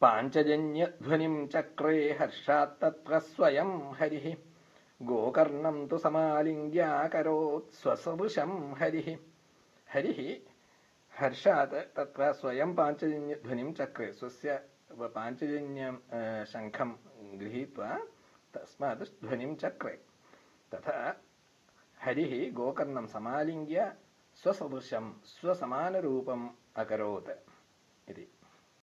पाञ्चजन्यध्वनिम् चक्रे हर्षात्तत्र स्वयं हरिः। गोकर्णं तु समालिङ्ग्याकरोत् स्वसदृशम् हरिः। हरिः, हर्षात् तत्र स्वयं पाञ्चजन्यध्वनिं चक्रे स्वस्य पाञ्चजन्यं शङ्खं गृहीत्वा तस्मात् ध्वनिं चक्रे। तथा हरिः गोकर्णं समालिङ्ग्य स्वसदृशं स्वसमानरूपम् अकरोत् इति।